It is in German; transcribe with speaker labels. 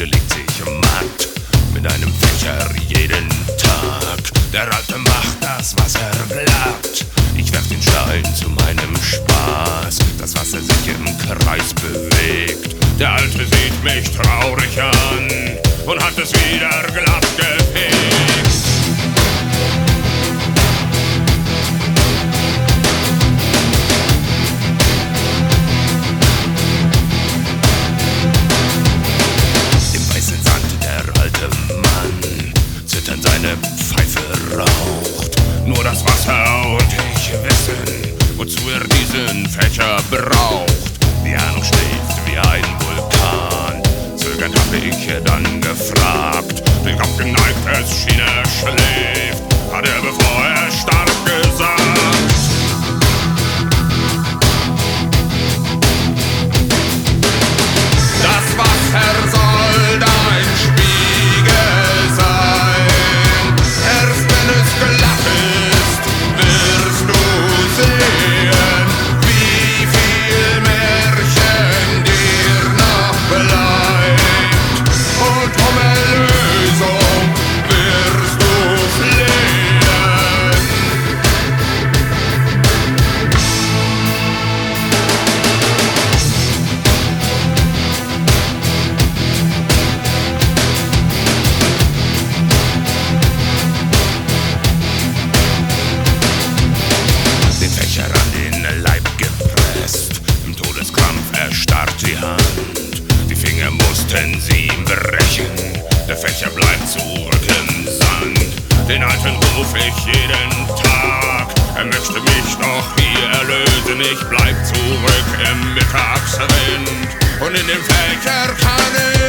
Speaker 1: Geschichte legt sich matt mit einem Fächer jeden Tag. Der Alte macht das, was er wagt. Ich werf den Stein zu meinem Spaß, das Wasser sich im Kreis bewegt. Der Alte sieht mich traurig an und hat es wieder glatt gefegt. Nur das Wasser und ich wissen, wozu er diesen Fächer braucht. Die Ahnung schläft wie ein Vulkan. Zögernd habe ich dann gefragt. Den Kopf geneigt, es schien er schläft. Hat er, bevor er starb, gesagt. Die Hand. Die Finger mussten sie ihm brechen. Der Fächer bleibt zurück im Sand. Den alten ruf ich jeden Tag. Er möchte mich doch hier erlösen. Ich bleib zurück im Mittagswind. Und in dem Fächer kann ich.